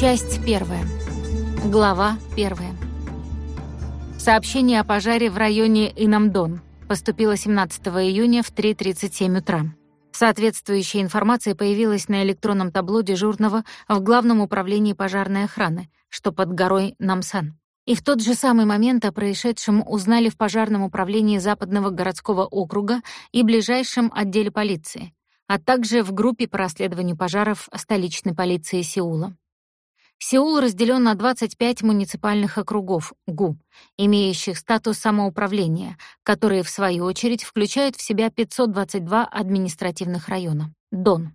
Часть первая. Глава первая. Сообщение о пожаре в районе Инамдон поступило 17 июня в 3.37 утра. Соответствующая информация появилась на электронном табло дежурного в Главном управлении пожарной охраны, что под горой Намсан. И в тот же самый момент о происшедшем узнали в пожарном управлении Западного городского округа и ближайшем отделе полиции, а также в группе по расследованию пожаров столичной полиции Сеула. Сеул разделен на 25 муниципальных округов ГУ, имеющих статус самоуправления, которые, в свою очередь, включают в себя 522 административных района. ДОН.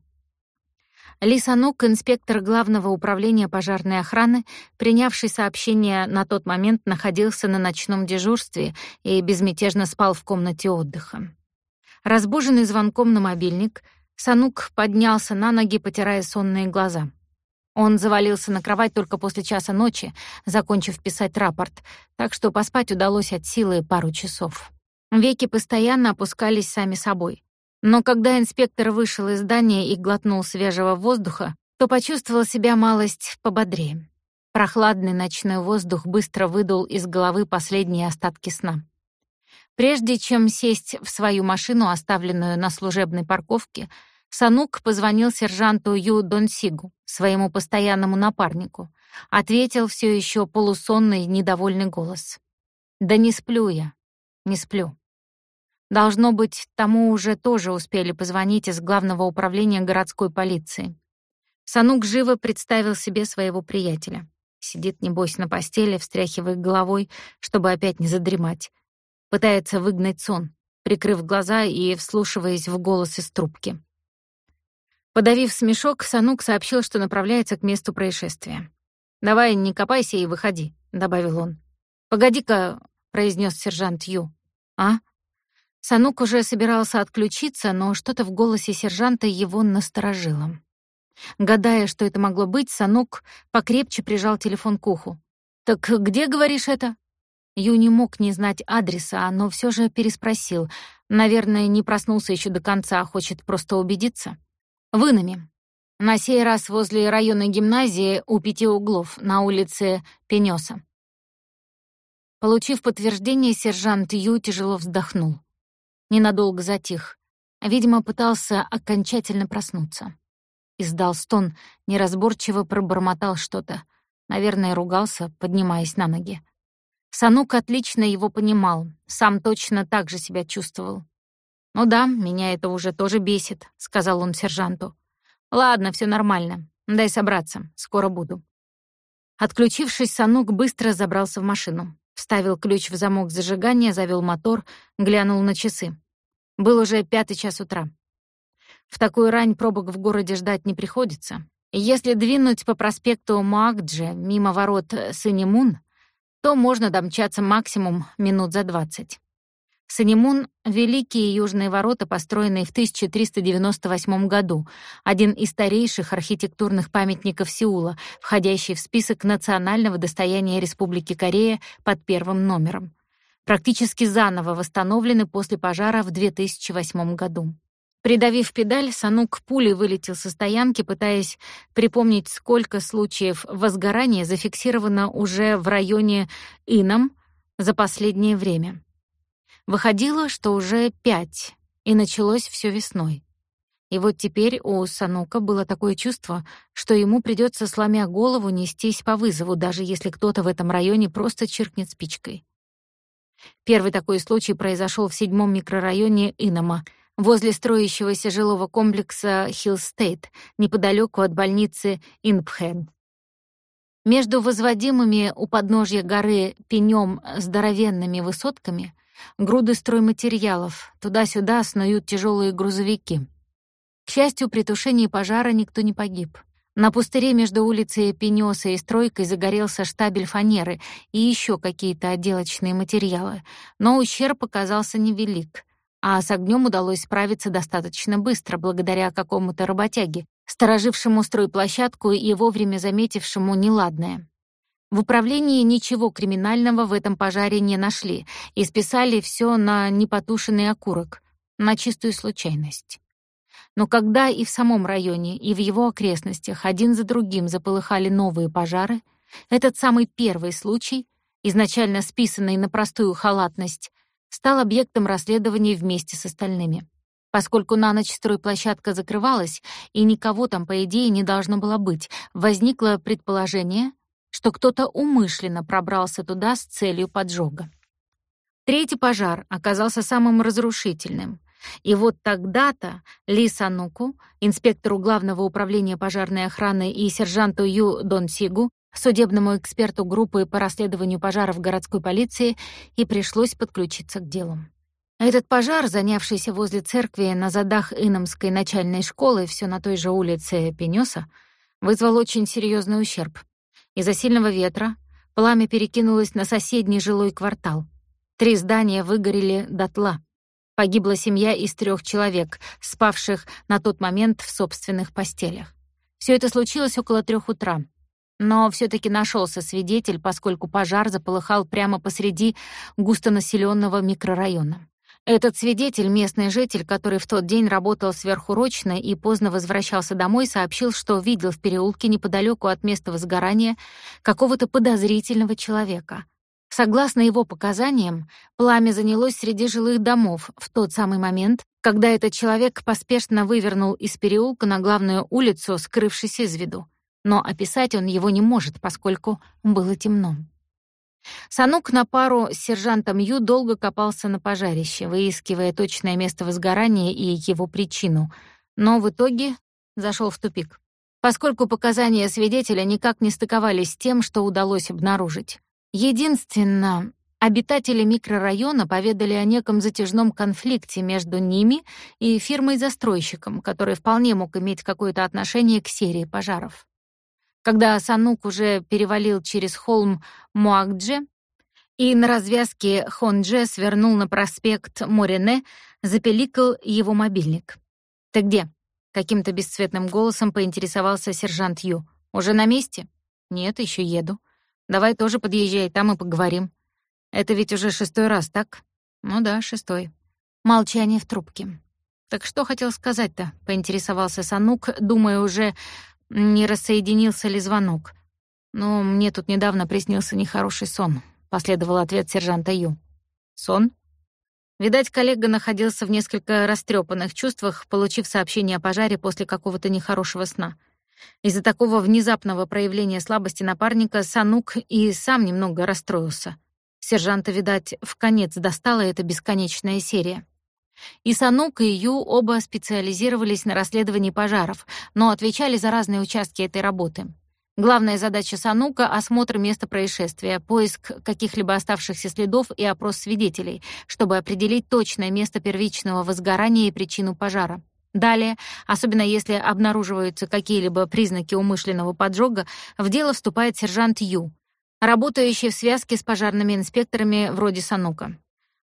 Лисанук, инспектор Главного управления пожарной охраны, принявший сообщение на тот момент, находился на ночном дежурстве и безмятежно спал в комнате отдыха. Разбуженный звонком на мобильник, Санук поднялся на ноги, потирая сонные глаза — он завалился на кровать только после часа ночи, закончив писать рапорт, так что поспать удалось от силы пару часов. Веки постоянно опускались сами собой. Но когда инспектор вышел из здания и глотнул свежего воздуха, то почувствовал себя малость пободрее. Прохладный ночной воздух быстро выдул из головы последние остатки сна. Прежде чем сесть в свою машину, оставленную на служебной парковке, Санук позвонил сержанту Ю Донсигу, своему постоянному напарнику. Ответил все еще полусонный, недовольный голос. «Да не сплю я, не сплю». Должно быть, тому уже тоже успели позвонить из главного управления городской полиции. Санук живо представил себе своего приятеля. Сидит, небось, на постели, встряхивая головой, чтобы опять не задремать. Пытается выгнать сон, прикрыв глаза и вслушиваясь в голос из трубки. Подавив смешок, Санук сообщил, что направляется к месту происшествия. «Давай, не копайся и выходи», — добавил он. «Погоди-ка», — произнес сержант Ю. «А?» Санук уже собирался отключиться, но что-то в голосе сержанта его насторожило. Гадая, что это могло быть, Санук покрепче прижал телефон к уху. «Так где, говоришь, это?» Ю не мог не знать адреса, но все же переспросил. Наверное, не проснулся еще до конца, а хочет просто убедиться. Вынами. На сей раз возле районной гимназии у пяти углов на улице Пенёса. Получив подтверждение, сержант Ю тяжело вздохнул. Ненадолго затих. Видимо, пытался окончательно проснуться. Издал стон, неразборчиво пробормотал что-то. Наверное, ругался, поднимаясь на ноги. Санук отлично его понимал, сам точно так же себя чувствовал. «Ну да, меня это уже тоже бесит», — сказал он сержанту. «Ладно, все нормально. Дай собраться. Скоро буду». Отключившись, Санук быстро забрался в машину. Вставил ключ в замок зажигания, завел мотор, глянул на часы. Был уже пятый час утра. В такую рань пробок в городе ждать не приходится. Если двинуть по проспекту Маакдже мимо ворот Синемун, то можно домчаться максимум минут за двадцать. Санимун — великие южные ворота, построенные в 1398 году, один из старейших архитектурных памятников Сеула, входящий в список национального достояния Республики Корея под первым номером. Практически заново восстановлены после пожара в 2008 году. Придавив педаль, Санук пулей вылетел со стоянки, пытаясь припомнить, сколько случаев возгорания зафиксировано уже в районе Ином за последнее время. Выходило, что уже пять, и началось все весной. И вот теперь у Санука было такое чувство, что ему придется, сломя голову, нестись по вызову, даже если кто-то в этом районе просто чиркнет спичкой. Первый такой случай произошел в седьмом микрорайоне Инома, возле строящегося жилого комплекса Хилл-Стейт, неподалеку от больницы Инпхэн. Между возводимыми у подножья горы пенём здоровенными высотками Груды стройматериалов, туда-сюда снуют тяжелые грузовики. К счастью, при тушении пожара никто не погиб. На пустыре между улицей Пенёса и стройкой загорелся штабель фанеры и еще какие-то отделочные материалы, но ущерб оказался невелик, а с огнем удалось справиться достаточно быстро благодаря какому-то работяге, сторожившему стройплощадку и вовремя заметившему неладное. В управлении ничего криминального в этом пожаре не нашли и списали все на непотушенный окурок, на чистую случайность. Но когда и в самом районе, и в его окрестностях один за другим заполыхали новые пожары, этот самый первый случай, изначально списанный на простую халатность, стал объектом расследования вместе с остальными. Поскольку на ночь стройплощадка закрывалась, и никого там, по идее, не должно было быть, возникло предположение, что кто-то умышленно пробрался туда с целью поджога. Третий пожар оказался самым разрушительным. И вот тогда-то Ли Сануку, инспектору Главного управления пожарной охраны и сержанту Ю Дон Сигу, судебному эксперту группы по расследованию пожаров городской полиции, и пришлось подключиться к делу. Этот пожар, занявшийся возле церкви на задах Иномской начальной школы, все на той же улице Пенёса, вызвал очень серьезный ущерб. Из-за сильного ветра пламя перекинулось на соседний жилой квартал. Три здания выгорели дотла. Погибла семья из трех человек, спавших на тот момент в собственных постелях. Все это случилось около трех утра. Но все таки нашелся свидетель, поскольку пожар заполыхал прямо посреди густонаселенного микрорайона. Этот свидетель, местный житель, который в тот день работал сверхурочно и поздно возвращался домой, сообщил, что видел в переулке неподалеку от места возгорания какого-то подозрительного человека. Согласно его показаниям, пламя занялось среди жилых домов в тот самый момент, когда этот человек поспешно вывернул из переулка на главную улицу, скрывшись из виду. Но описать он его не может, поскольку было темно. Санук на пару с сержантом Ю долго копался на пожарище, выискивая точное место возгорания и его причину, но в итоге зашел в тупик, поскольку показания свидетеля никак не стыковались с тем, что удалось обнаружить. Единственно, обитатели микрорайона поведали о неком затяжном конфликте между ними и фирмой-застройщиком, который вполне мог иметь какое-то отношение к серии пожаров. Когда Санук уже перевалил через холм Муакдже и на развязке Хондже свернул на проспект Морине, запеликал его мобильник. «Ты где?» — каким-то бесцветным голосом поинтересовался сержант Ю. «Уже на месте?» «Нет, еще еду. Давай тоже подъезжай, там и поговорим. Это ведь уже шестой раз, так?» «Ну да, шестой». Молчание в трубке. «Так что хотел сказать-то?» — поинтересовался Санук, думая уже, не рассоединился ли звонок. «Ну, мне тут недавно приснился нехороший сон», — последовал ответ сержанта Ю. «Сон?» Видать, коллега находился в несколько растрепанных чувствах, получив сообщение о пожаре после какого-то нехорошего сна. Из-за такого внезапного проявления слабости напарника Санук и сам немного расстроился. Сержанта, видать, в конец достала эта бесконечная серия. И Санук, и Ю оба специализировались на расследовании пожаров, но отвечали за разные участки этой работы. Главная задача Санука — осмотр места происшествия, поиск каких-либо оставшихся следов и опрос свидетелей, чтобы определить точное место первичного возгорания и причину пожара. Далее, особенно если обнаруживаются какие-либо признаки умышленного поджога, в дело вступает сержант Ю, работающий в связке с пожарными инспекторами вроде Санука.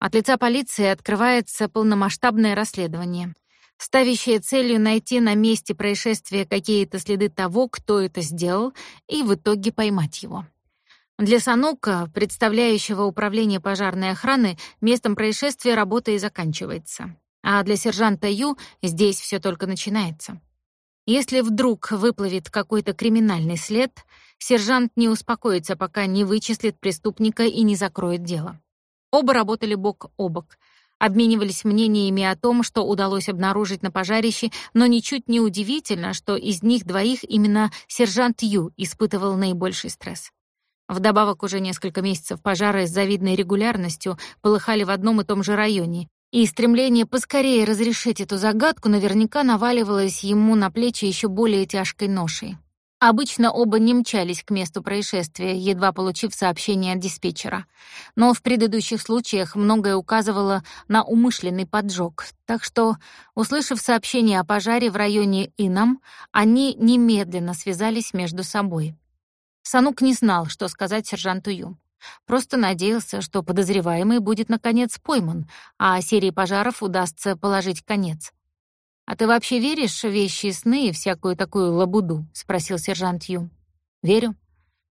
От лица полиции открывается полномасштабное расследование, ставящее целью найти на месте происшествия какие-то следы того, кто это сделал, и в итоге поймать его. Для Санука, представляющего управление пожарной охраны, местом происшествия работа и заканчивается. А для сержанта Ю здесь все только начинается. Если вдруг выплывет какой-то криминальный след, сержант не успокоится, пока не вычислит преступника и не закроет дело. Оба работали бок о бок, обменивались мнениями о том, что удалось обнаружить на пожарище, но ничуть не удивительно, что из них двоих именно сержант Ю испытывал наибольший стресс. Вдобавок уже несколько месяцев пожары с завидной регулярностью полыхали в одном и том же районе, и стремление поскорее разрешить эту загадку наверняка наваливалось ему на плечи еще более тяжкой ношей. Обычно оба не мчались к месту происшествия, едва получив сообщение от диспетчера. Но в предыдущих случаях многое указывало на умышленный поджог, так что, услышав сообщение о пожаре в районе Инам, они немедленно связались между собой. Санук не знал, что сказать сержанту Ю. Просто надеялся, что подозреваемый будет наконец пойман, а серии пожаров удастся положить конец. «А ты вообще веришь в вещи сны и всякую такую лабуду?» — спросил сержант Ю. «Верю.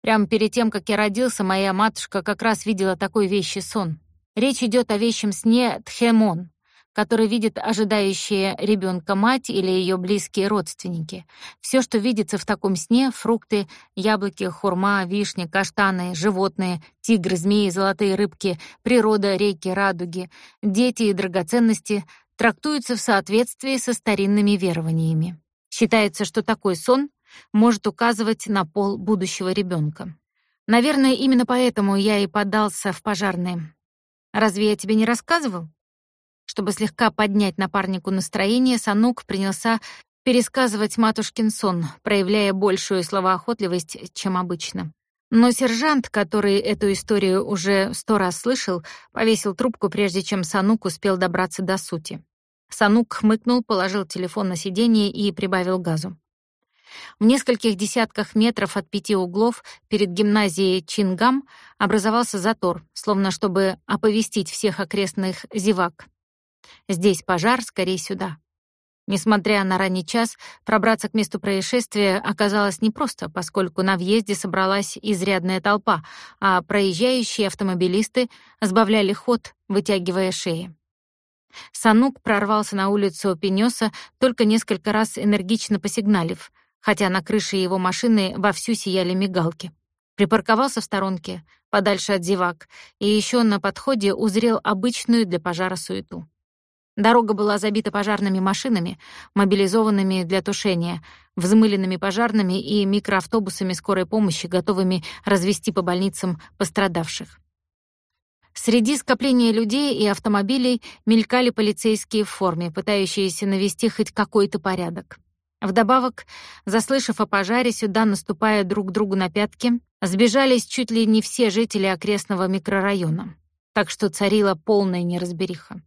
Прямо перед тем, как я родился, моя матушка как раз видела такой вещи сон. Речь идет о вещем сне Тхемон, который видит ожидающие ребенка мать или ее близкие родственники. Все, что видится в таком сне — фрукты, яблоки, хурма, вишни, каштаны, животные, тигры, змеи, золотые рыбки, природа, реки, радуги, дети и драгоценности — трактуются в соответствии со старинными верованиями. Считается, что такой сон может указывать на пол будущего ребенка. Наверное, именно поэтому я и подался в пожарные. Разве я тебе не рассказывал? Чтобы слегка поднять напарнику настроение, Санук принялся пересказывать матушкин сон, проявляя большую словоохотливость, чем обычно. Но сержант, который эту историю уже сто раз слышал, повесил трубку, прежде чем Санук успел добраться до сути. Санук хмыкнул, положил телефон на сиденье и прибавил газу. В нескольких десятках метров от пяти углов перед гимназией Чингам образовался затор, словно чтобы оповестить всех окрестных зевак. Здесь пожар, скорее сюда. Несмотря на ранний час, пробраться к месту происшествия оказалось непросто, поскольку на въезде собралась изрядная толпа, а проезжающие автомобилисты сбавляли ход, вытягивая шеи. Санук прорвался на улицу Пенёса, только несколько раз энергично посигналив, хотя на крыше его машины вовсю сияли мигалки. Припарковался в сторонке, подальше от зевак, и еще на подходе узрел обычную для пожара суету. Дорога была забита пожарными машинами, мобилизованными для тушения, взмыленными пожарными и микроавтобусами скорой помощи, готовыми развести по больницам пострадавших. Среди скопления людей и автомобилей мелькали полицейские в форме, пытающиеся навести хоть какой-то порядок. Вдобавок, заслышав о пожаре, сюда, наступая друг другу на пятки, сбежались чуть ли не все жители окрестного микрорайона. Так что царила полная неразбериха.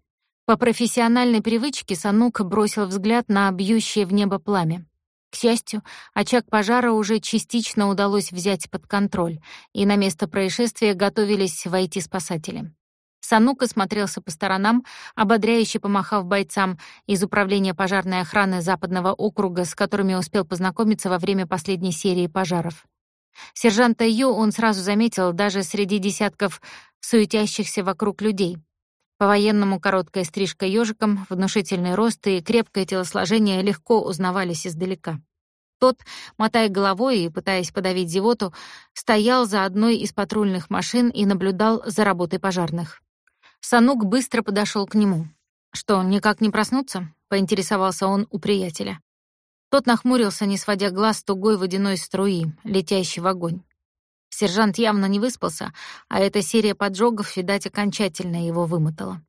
По профессиональной привычке Санук бросил взгляд на бьющее в небо пламя. К счастью, очаг пожара уже частично удалось взять под контроль, и на место происшествия готовились войти спасатели. Санук осмотрелся по сторонам, ободряюще помахав бойцам из Управления пожарной охраны Западного округа, с которыми успел познакомиться во время последней серии пожаров. Сержанта Ю он сразу заметил даже среди десятков суетящихся вокруг людей. По-военному короткая стрижка ежиком, внушительный рост и крепкое телосложение легко узнавались издалека. Тот, мотая головой и пытаясь подавить зевоту, стоял за одной из патрульных машин и наблюдал за работой пожарных. Санук быстро подошел к нему. «Что, никак не проснуться?» — поинтересовался он у приятеля. Тот нахмурился, не сводя глаз тугой водяной струи, летящей в огонь. Сержант явно не выспался, а эта серия поджогов, видать, окончательно его вымотала.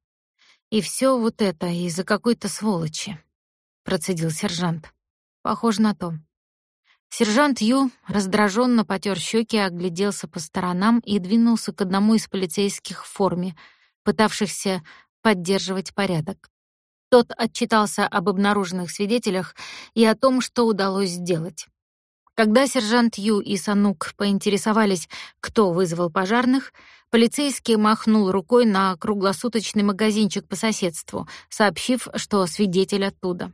«И все вот это из-за какой-то сволочи», — процедил сержант. «Похоже на то». Сержант Ю раздраженно потер щеки, огляделся по сторонам и двинулся к одному из полицейских в форме, пытавшихся поддерживать порядок. Тот отчитался об обнаруженных свидетелях и о том, что удалось сделать. Когда сержант Ю и Санук поинтересовались, кто вызвал пожарных, полицейский махнул рукой на круглосуточный магазинчик по соседству, сообщив, что свидетель оттуда.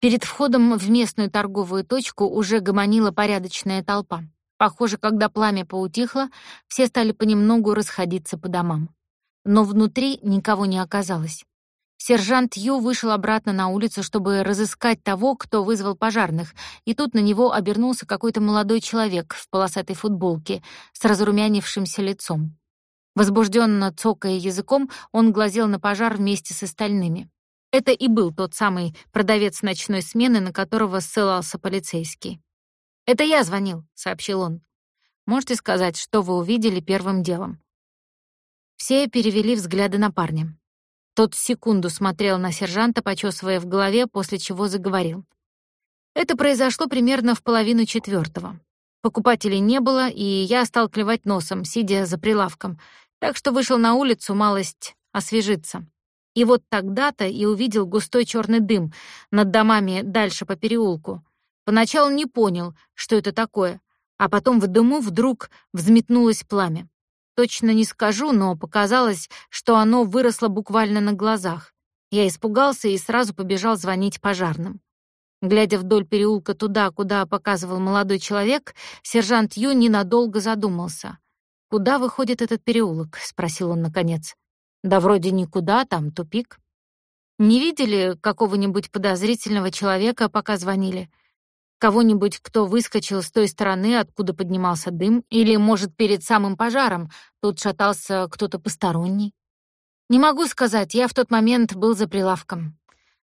Перед входом в местную торговую точку уже гомонила порядочная толпа. Похоже, когда пламя поутихло, все стали понемногу расходиться по домам. Но внутри никого не оказалось. Сержант Ю вышел обратно на улицу, чтобы разыскать того, кто вызвал пожарных, и тут на него обернулся какой-то молодой человек в полосатой футболке с разрумянившимся лицом. Возбужденно цокая языком, он глазел на пожар вместе с остальными. Это и был тот самый продавец ночной смены, на которого ссылался полицейский. «Это я звонил», — сообщил он. «Можете сказать, что вы увидели первым делом?» Все перевели взгляды на парня. Тот секунду смотрел на сержанта, почесывая в голове, после чего заговорил. Это произошло примерно в половину четвертого. Покупателей не было, и я стал клевать носом, сидя за прилавком, так что вышел на улицу малость освежиться. И вот тогда-то и увидел густой черный дым над домами дальше по переулку. Поначалу не понял, что это такое, а потом в дыму вдруг взметнулось пламя. Точно не скажу, но показалось, что оно выросло буквально на глазах. Я испугался и сразу побежал звонить пожарным. Глядя вдоль переулка туда, куда показывал молодой человек, сержант Ю ненадолго задумался. «Куда выходит этот переулок?» — спросил он наконец. «Да вроде никуда, там тупик». Не видели какого-нибудь подозрительного человека, пока звонили? Кого-нибудь, кто выскочил с той стороны, откуда поднимался дым, или, может, перед самым пожаром тут шатался кто-то посторонний? Не могу сказать, я в тот момент был за прилавком.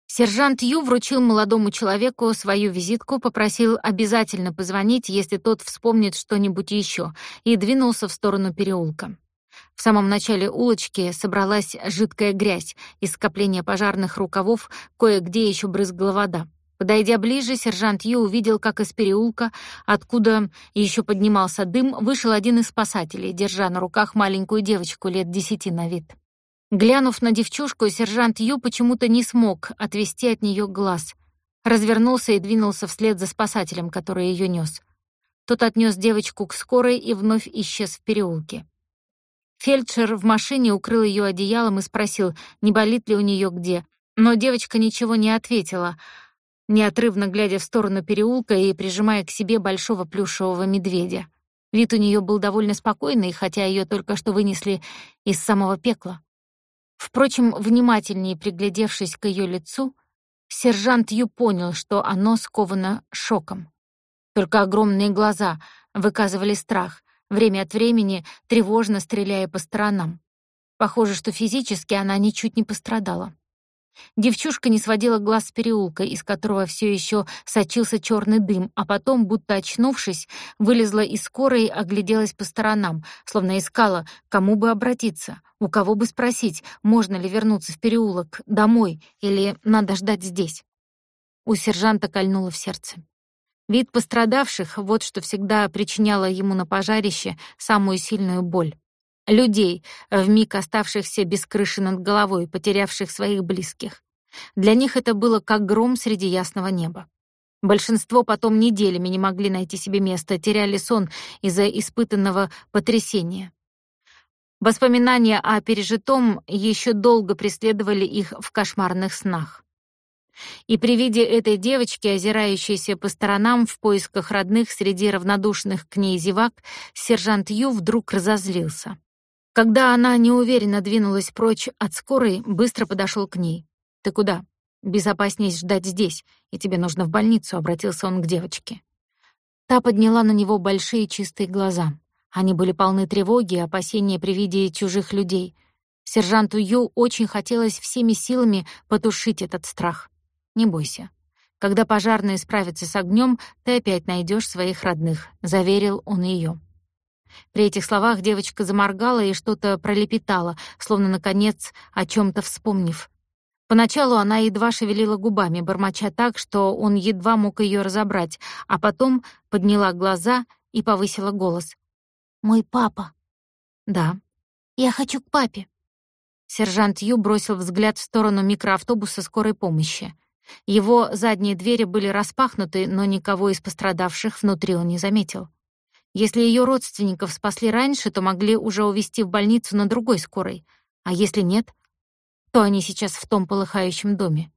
Сержант Ю вручил молодому человеку свою визитку, попросил обязательно позвонить, если тот вспомнит что-нибудь еще, и двинулся в сторону переулка. В самом начале улочки собралась жидкая грязь, из скопления пожарных рукавов кое-где еще брызгала вода. Подойдя ближе, сержант Ю увидел, как из переулка, откуда еще поднимался дым, вышел один из спасателей, держа на руках маленькую девочку лет десяти на вид. Глянув на девчушку, сержант Ю почему-то не смог отвести от нее глаз. Развернулся и двинулся вслед за спасателем, который ее нес. Тот отнес девочку к скорой и вновь исчез в переулке. Фельдшер в машине укрыл ее одеялом и спросил, не болит ли у нее где. Но девочка ничего не ответила, неотрывно глядя в сторону переулка и прижимая к себе большого плюшевого медведя. Вид у нее был довольно спокойный, хотя ее только что вынесли из самого пекла. Впрочем, внимательнее приглядевшись к ее лицу, сержант Ю понял, что оно сковано шоком. Только огромные глаза выказывали страх, время от времени тревожно стреляя по сторонам. Похоже, что физически она ничуть не пострадала. Девчушка не сводила глаз с переулка, из которого все еще сочился черный дым, а потом, будто очнувшись, вылезла из скорой и огляделась по сторонам, словно искала, кому бы обратиться, у кого бы спросить, можно ли вернуться в переулок, домой, или надо ждать здесь. У сержанта кольнуло в сердце. Вид пострадавших — вот что всегда причиняло ему на пожарище самую сильную боль людей, вмиг оставшихся без крыши над головой, потерявших своих близких. Для них это было как гром среди ясного неба. Большинство потом неделями не могли найти себе места, теряли сон из-за испытанного потрясения. Воспоминания о пережитом еще долго преследовали их в кошмарных снах. И при виде этой девочки, озирающейся по сторонам в поисках родных среди равнодушных к ней зевак, сержант Ю вдруг разозлился. Когда она неуверенно двинулась прочь от скорой, быстро подошел к ней. «Ты куда?» «Безопасней ждать здесь, и тебе нужно в больницу», — обратился он к девочке. Та подняла на него большие чистые глаза. Они были полны тревоги и опасения при виде чужих людей. Сержанту Ю очень хотелось всеми силами потушить этот страх. «Не бойся. Когда пожарные справятся с огнем, ты опять найдешь своих родных», — заверил он ее. При этих словах девочка заморгала и что-то пролепетала, словно, наконец, о чем то вспомнив. Поначалу она едва шевелила губами, бормоча так, что он едва мог ее разобрать, а потом подняла глаза и повысила голос. «Мой папа». «Да». «Я хочу к папе». Сержант Ю бросил взгляд в сторону микроавтобуса скорой помощи. Его задние двери были распахнуты, но никого из пострадавших внутри он не заметил. Если ее родственников спасли раньше, то могли уже увезти в больницу на другой скорой. А если нет, то они сейчас в том полыхающем доме.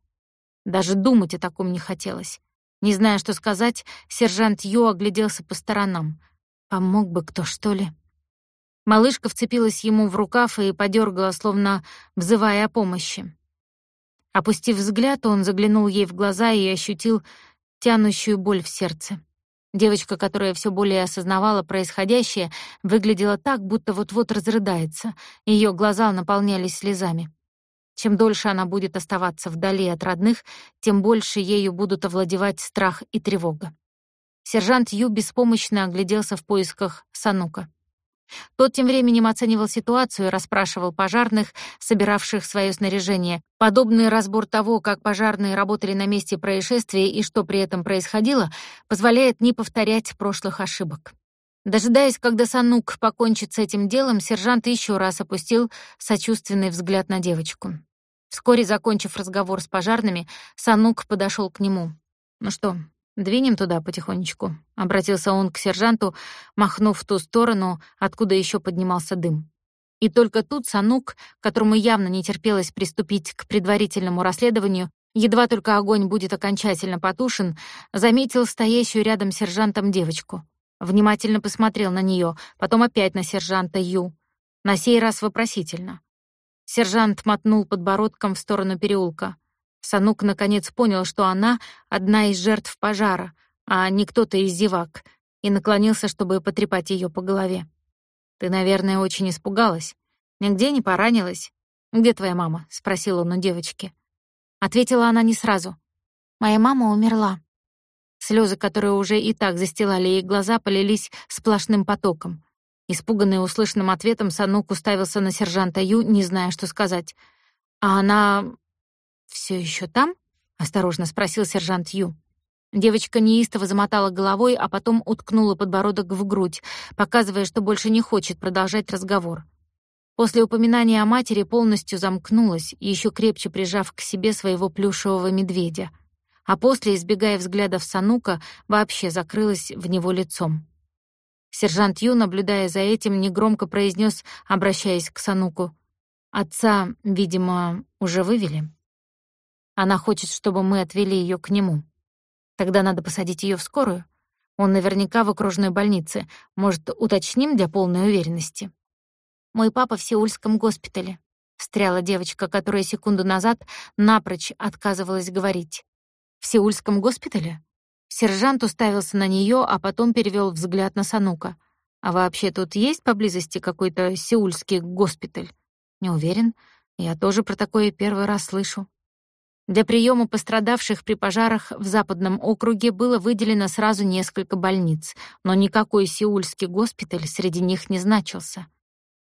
Даже думать о таком не хотелось. Не зная, что сказать, сержант Ю огляделся по сторонам. Помог бы кто, что ли? Малышка вцепилась ему в рукав и подергала, словно взывая о помощи. Опустив взгляд, он заглянул ей в глаза и ощутил тянущую боль в сердце. Девочка, которая все более осознавала происходящее, выглядела так, будто вот-вот разрыдается. Ее глаза наполнялись слезами. Чем дольше она будет оставаться вдали от родных, тем больше ею будут овладевать страх и тревога. Сержант Ю беспомощно огляделся в поисках Санука. Тот тем временем оценивал ситуацию и расспрашивал пожарных, собиравших свое снаряжение. Подобный разбор того, как пожарные работали на месте происшествия и что при этом происходило, позволяет не повторять прошлых ошибок. Дожидаясь, когда Санук покончит с этим делом, сержант еще раз опустил сочувственный взгляд на девочку. Вскоре, закончив разговор с пожарными, Санук подошел к нему. «Ну что, «Двинем туда потихонечку», — обратился он к сержанту, махнув в ту сторону, откуда еще поднимался дым. И только тут Санук, которому явно не терпелось приступить к предварительному расследованию, едва только огонь будет окончательно потушен, заметил стоящую рядом с сержантом девочку. Внимательно посмотрел на нее, потом опять на сержанта Ю. На сей раз вопросительно. Сержант мотнул подбородком в сторону переулка. Санук наконец понял, что она — одна из жертв пожара, а не кто-то из зевак, и наклонился, чтобы потрепать ее по голове. «Ты, наверное, очень испугалась. Нигде не поранилась. Где твоя мама?» — спросил он у девочки. Ответила она не сразу. «Моя мама умерла». Слезы, которые уже и так застилали ей глаза, полились сплошным потоком. Испуганный услышанным ответом, Санук уставился на сержанта Ю, не зная, что сказать. «А она все еще там?» — осторожно спросил сержант Ю. Девочка неистово замотала головой, а потом уткнула подбородок в грудь, показывая, что больше не хочет продолжать разговор. После упоминания о матери полностью замкнулась, еще крепче прижав к себе своего плюшевого медведя, а после, избегая взглядов Санука, вообще закрылась в него лицом. Сержант Ю, наблюдая за этим, негромко произнес, обращаясь к Сануку: "Отца, видимо, уже вывели. Она хочет, чтобы мы отвели ее к нему. Тогда надо посадить ее в скорую. Он наверняка в окружной больнице. Может, уточним для полной уверенности?" Мой папа в Сеульском госпитале. Встряла девочка, которая секунду назад напрочь отказывалась говорить. В Сеульском госпитале? Сержант уставился на нее, а потом перевел взгляд на Санука. А вообще тут есть поблизости какой-то сеульский госпиталь? Не уверен. Я тоже про такое первый раз слышу. Для приема пострадавших при пожарах в Западном округе было выделено сразу несколько больниц, но никакой сеульский госпиталь среди них не значился.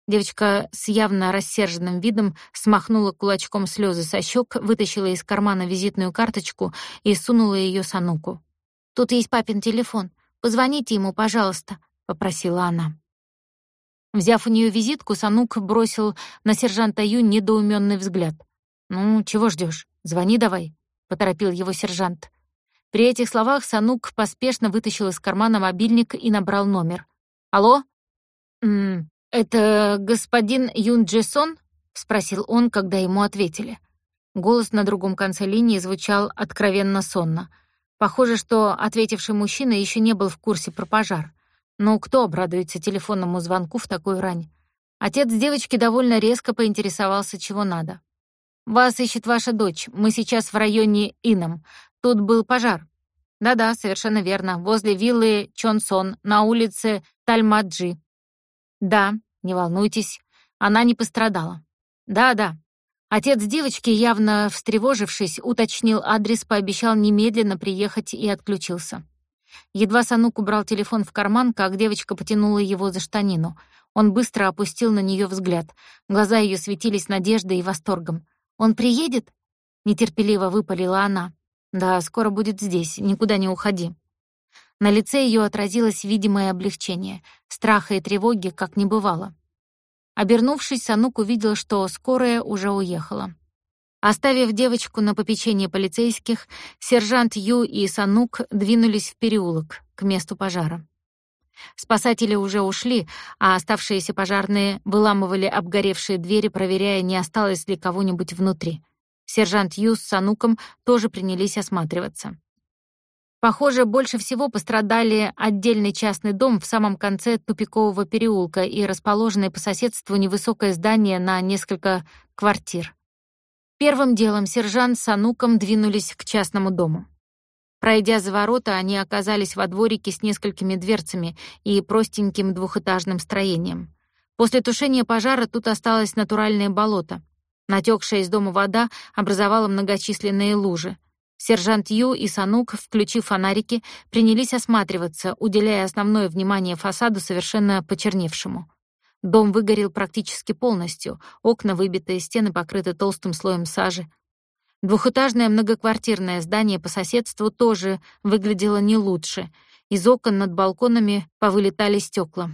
Девочка с явно рассерженным видом смахнула кулачком слезы со щек, вытащила из кармана визитную карточку и сунула ее Сануку. «Тут есть папин телефон. Позвоните ему, пожалуйста», — попросила она. Взяв у нее визитку, Санук бросил на сержанта Ю недоуменный взгляд. «Ну, чего ждешь? Звони давай», — поторопил его сержант. При этих словах Санук поспешно вытащил из кармана мобильник и набрал номер. «Алло?» «М -м, «Это господин Юн Джесон?» — спросил он, когда ему ответили. Голос на другом конце линии звучал откровенно сонно. Похоже, что ответивший мужчина еще не был в курсе про пожар. Но кто обрадуется телефонному звонку в такую рань? Отец девочки довольно резко поинтересовался, чего надо. «Вас ищет ваша дочь. Мы сейчас в районе Ином. Тут был пожар». «Да-да, совершенно верно. Возле виллы Чонсон на улице Тальмаджи». «Да, не волнуйтесь, она не пострадала. Да-да. Отец девочки, явно встревожившись, уточнил адрес, пообещал немедленно приехать и отключился. Едва Санук убрал телефон в карман, как девочка потянула его за штанину. Он быстро опустил на нее взгляд. Глаза ее светились надеждой и восторгом. «Он приедет?» — нетерпеливо выпалила она. «Да, скоро будет здесь, никуда не уходи». На лице ее отразилось видимое облегчение, страха и тревоги, как не бывало. Обернувшись, Санук увидел, что скорая уже уехала. Оставив девочку на попечение полицейских, сержант Ю и Санук двинулись в переулок, к месту пожара. Спасатели уже ушли, а оставшиеся пожарные выламывали обгоревшие двери, проверяя, не осталось ли кого-нибудь внутри. Сержант Ю с Сануком тоже принялись осматриваться. Похоже, больше всего пострадали отдельный частный дом в самом конце тупикового переулка и расположенное по соседству невысокое здание на несколько квартир. Первым делом сержант с Ануком двинулись к частному дому. Пройдя за ворота, они оказались во дворике с несколькими дверцами и простеньким двухэтажным строением. После тушения пожара тут осталось натуральное болото. Натекшая из дома вода образовала многочисленные лужи. Сержант Ю и Санук, включив фонарики, принялись осматриваться, уделяя основное внимание фасаду совершенно почерневшему. Дом выгорел практически полностью, окна выбиты, стены покрыты толстым слоем сажи. Двухэтажное многоквартирное здание по соседству тоже выглядело не лучше. Из окон над балконами повылетали стекла.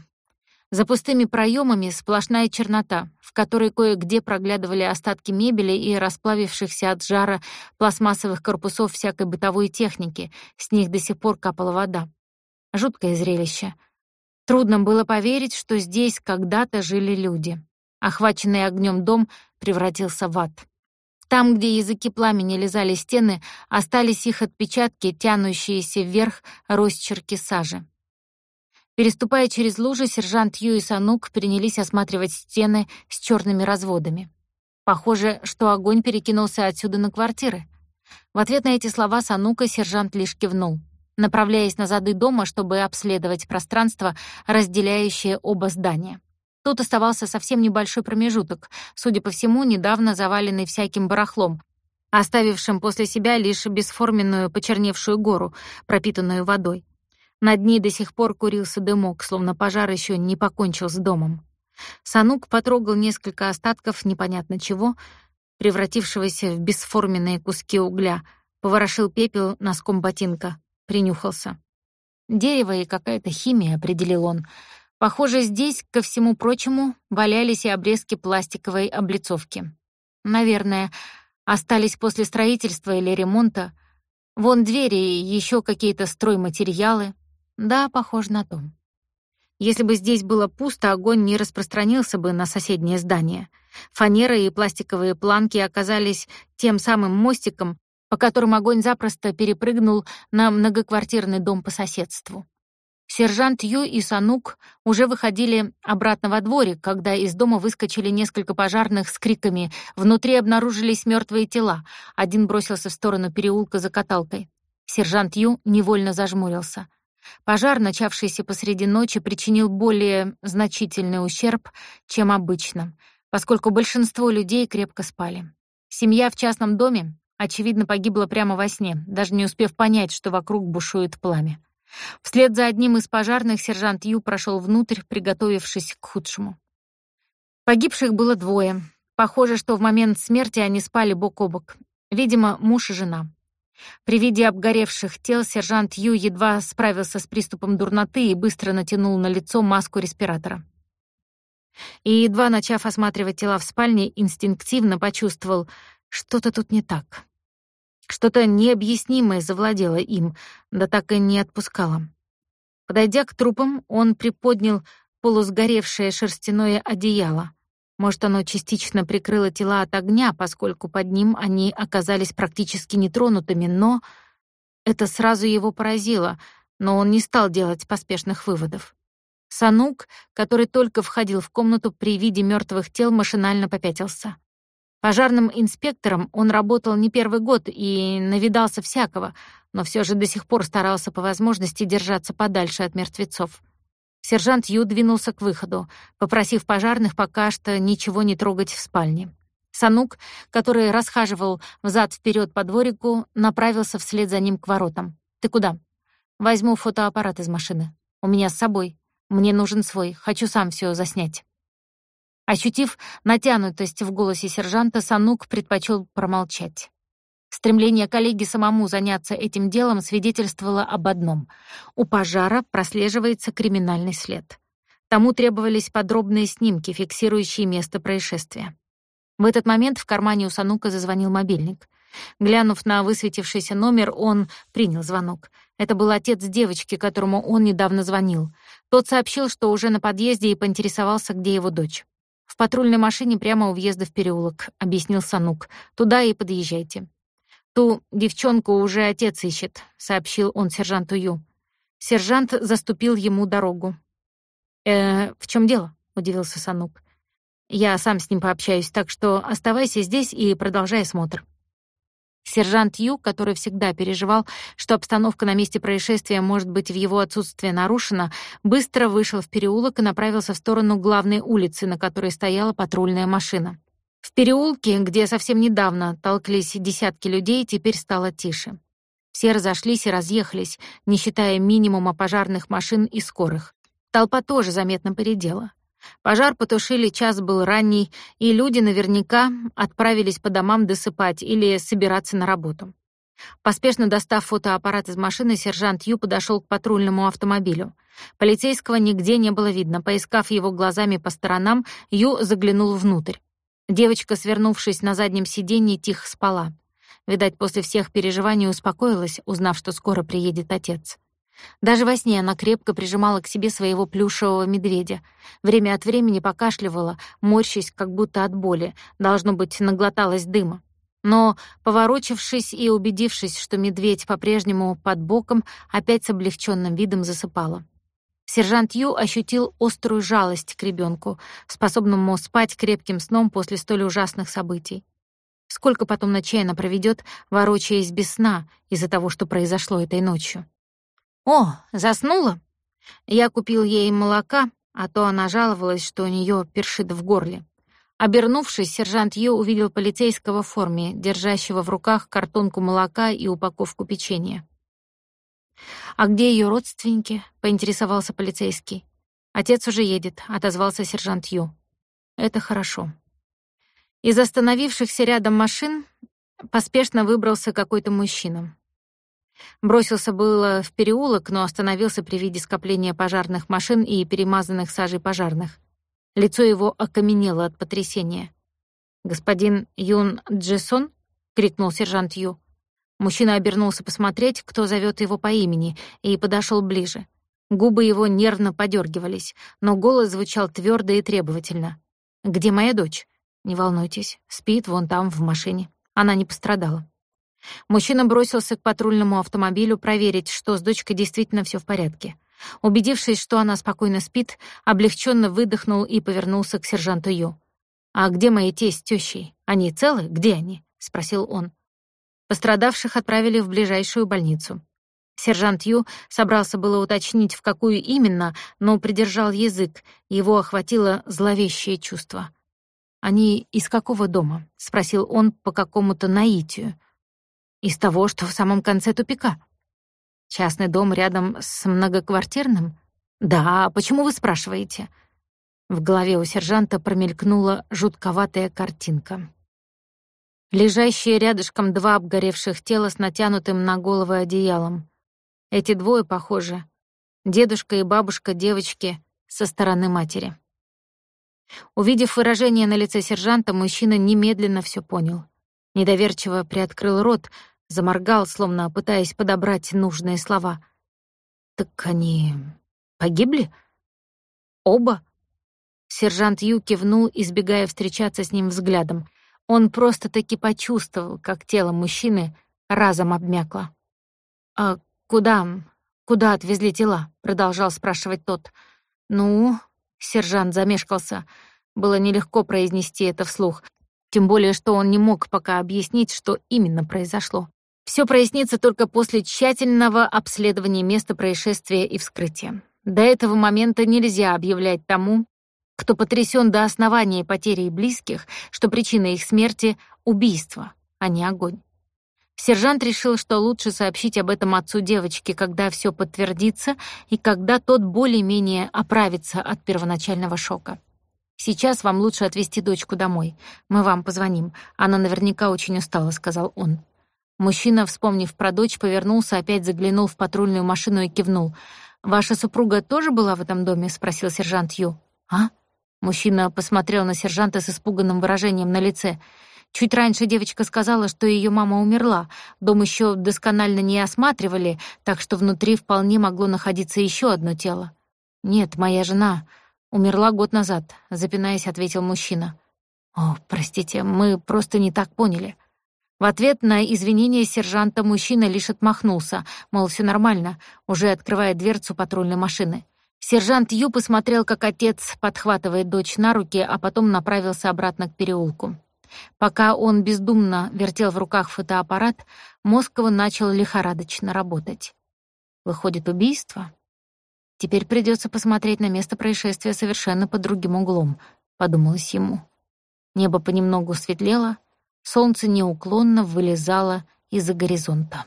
За пустыми проемами сплошная чернота, в которой кое-где проглядывали остатки мебели и расплавившихся от жара пластмассовых корпусов всякой бытовой техники, с них до сих пор капала вода. Жуткое зрелище. Трудно было поверить, что здесь когда-то жили люди. Охваченный огнем дом превратился в ад. Там, где языки пламени лизали стены, остались их отпечатки, тянущиеся вверх росчерки сажи. Переступая через лужи, сержант Ю и Санук принялись осматривать стены с черными разводами. Похоже, что огонь перекинулся отсюда на квартиры. В ответ на эти слова Санука сержант лишь кивнул, направляясь на зады дома, чтобы обследовать пространство, разделяющее оба здания. Тут оставался совсем небольшой промежуток, судя по всему, недавно заваленный всяким барахлом, оставившим после себя лишь бесформенную почерневшую гору, пропитанную водой. Над ней до сих пор курился дымок, словно пожар еще не покончил с домом. Санук потрогал несколько остатков непонятно чего, превратившегося в бесформенные куски угля, поворошил пепел носком ботинка, принюхался. «Дерево и какая-то химия», — определил он. «Похоже, здесь, ко всему прочему, валялись и обрезки пластиковой облицовки. Наверное, остались после строительства или ремонта. Вон двери и еще какие-то стройматериалы. Да, похоже на то. Если бы здесь было пусто, огонь не распространился бы на соседнее здание. Фанера и пластиковые планки оказались тем самым мостиком, по которым огонь запросто перепрыгнул на многоквартирный дом по соседству. Сержант Ю и Санук уже выходили обратно во дворик, когда из дома выскочили несколько пожарных с криками. Внутри обнаружились мертвые тела. Один бросился в сторону переулка за каталкой. Сержант Ю невольно зажмурился. Пожар, начавшийся посреди ночи, причинил более значительный ущерб, чем обычно, поскольку большинство людей крепко спали. Семья в частном доме, очевидно, погибла прямо во сне, даже не успев понять, что вокруг бушует пламя. Вслед за одним из пожарных сержант Ю прошел внутрь, приготовившись к худшему. Погибших было двое. Похоже, что в момент смерти они спали бок о бок. Видимо, муж и жена. При виде обгоревших тел сержант Ю едва справился с приступом дурноты и быстро натянул на лицо маску респиратора. И едва начав осматривать тела в спальне, инстинктивно почувствовал, что-то тут не так. Что-то необъяснимое завладело им, да так и не отпускало. Подойдя к трупам, он приподнял полусгоревшее шерстяное одеяло. Может, оно частично прикрыло тела от огня, поскольку под ним они оказались практически нетронутыми, но это сразу его поразило, но он не стал делать поспешных выводов. Санук, который только входил в комнату при виде мертвых тел, машинально попятился. Пожарным инспектором он работал не первый год и навидался всякого, но все же до сих пор старался по возможности держаться подальше от мертвецов. Сержант Ю двинулся к выходу, попросив пожарных пока что ничего не трогать в спальне. Санук, который расхаживал взад вперед по дворику, направился вслед за ним к воротам. «Ты куда?» «Возьму фотоаппарат из машины. У меня с собой. Мне нужен свой. Хочу сам все заснять». Ощутив натянутость в голосе сержанта, Санук предпочел промолчать. Стремление коллеги самому заняться этим делом свидетельствовало об одном. У пожара прослеживается криминальный след. Тому требовались подробные снимки, фиксирующие место происшествия. В этот момент в кармане у Санука зазвонил мобильник. Глянув на высветившийся номер, он принял звонок. Это был отец девочки, которому он недавно звонил. Тот сообщил, что уже на подъезде и поинтересовался, где его дочь. «В патрульной машине прямо у въезда в переулок», — объяснил Санук. «Туда и подъезжайте». «Ту девчонку уже отец ищет», — сообщил он сержанту Ю. Сержант заступил ему дорогу. «Э, в чем дело?» — удивился Санук. «Я сам с ним пообщаюсь, так что оставайся здесь и продолжай осмотр». Сержант Ю, который всегда переживал, что обстановка на месте происшествия может быть в его отсутствие нарушена, быстро вышел в переулок и направился в сторону главной улицы, на которой стояла патрульная машина. В переулке, где совсем недавно толклись десятки людей, теперь стало тише. Все разошлись и разъехались, не считая минимума пожарных машин и скорых. Толпа тоже заметно поредела. Пожар потушили, час был ранний, и люди наверняка отправились по домам досыпать или собираться на работу. Поспешно достав фотоаппарат из машины, сержант Ю подошел к патрульному автомобилю. Полицейского нигде не было видно. Поискав его глазами по сторонам, Ю заглянул внутрь. Девочка, свернувшись на заднем сиденье, тихо спала. Видать, после всех переживаний успокоилась, узнав, что скоро приедет отец. Даже во сне она крепко прижимала к себе своего плюшевого медведя. Время от времени покашливала, морщась, как будто от боли, должно быть, наглоталась дыма. Но, поворочившись и убедившись, что медведь по-прежнему под боком, опять с облегченным видом засыпала. Сержант Ю ощутил острую жалость к ребенку, способному спать крепким сном после столь ужасных событий. Сколько потом ночей она проведет, ворочаясь без сна из-за того, что произошло этой ночью. «О, заснула?» Я купил ей молока, а то она жаловалась, что у нее першит в горле. Обернувшись, сержант Ю увидел полицейского в форме, держащего в руках картонку молока и упаковку печенья. «А где ее родственники?» — поинтересовался полицейский. «Отец уже едет», — отозвался сержант Ю. «Это хорошо». Из остановившихся рядом машин поспешно выбрался какой-то мужчина. Бросился было в переулок, но остановился при виде скопления пожарных машин и перемазанных сажей пожарных. Лицо его окаменело от потрясения. «Господин Юн Джесон?» — крикнул сержант Ю. Мужчина обернулся посмотреть, кто зовет его по имени, и подошел ближе. Губы его нервно подергивались, но голос звучал твердо и требовательно. «Где моя дочь?» «Не волнуйтесь, спит вон там, в машине. Она не пострадала». Мужчина бросился к патрульному автомобилю проверить, что с дочкой действительно все в порядке. Убедившись, что она спокойно спит, облегченно выдохнул и повернулся к сержанту Ю. «А где мои тесть с тёщей? Они целы? Где они?» — спросил он. Пострадавших отправили в ближайшую больницу. Сержант Ю собрался было уточнить, в какую именно, но придержал язык, его охватило зловещее чувство. «Они из какого дома?» — спросил он по какому-то наитию. «Из того, что в самом конце тупика». Частный дом рядом с многоквартирным? Да, почему вы спрашиваете? В голове у сержанта промелькнула жутковатая картинка. Лежащие рядышком два обгоревших тела с натянутым на головы одеялом. Эти двое похожи. Дедушка и бабушка девочки со стороны матери. Увидев выражение на лице сержанта, мужчина немедленно все понял. Недоверчиво приоткрыл рот, заморгал, словно пытаясь подобрать нужные слова. «Так они погибли? Оба?» Сержант Ю кивнул, избегая встречаться с ним взглядом. Он просто-таки почувствовал, как тело мужчины разом обмякло. «А куда, куда отвезли тела?» — продолжал спрашивать тот. «Ну...» — сержант замешкался. Было нелегко произнести это вслух, тем более, что он не мог пока объяснить, что именно произошло. Все прояснится только после тщательного обследования места происшествия и вскрытия. До этого момента нельзя объявлять тому, кто потрясен до основания потерей близких, что причина их смерти — убийство, а не огонь. Сержант решил, что лучше сообщить об этом отцу девочки, когда все подтвердится и когда тот более-менее оправится от первоначального шока. «Сейчас вам лучше отвезти дочку домой. Мы вам позвоним. Она наверняка очень устала», — сказал он. Мужчина, вспомнив про дочь, повернулся, опять заглянул в патрульную машину и кивнул. «Ваша супруга тоже была в этом доме?» — спросил сержант Ю. «А?» Мужчина посмотрел на сержанта с испуганным выражением на лице. Чуть раньше девочка сказала, что ее мама умерла. Дом еще досконально не осматривали, так что внутри вполне могло находиться еще одно тело. «Нет, моя жена умерла год назад», — запинаясь, ответил мужчина. «О, простите, мы просто не так поняли». В ответ на извинения сержанта мужчина лишь отмахнулся, мол, все нормально, уже открывая дверцу патрульной машины. Сержант Ю посмотрел, как отец подхватывает дочь на руки, а потом направился обратно к переулку. Пока он бездумно вертел в руках фотоаппарат, мозг его начал лихорадочно работать. Выходит, убийство? Теперь придется посмотреть на место происшествия совершенно под другим углом, подумалось ему. Небо понемногу светлело, Солнце неуклонно вылезало из-за горизонта.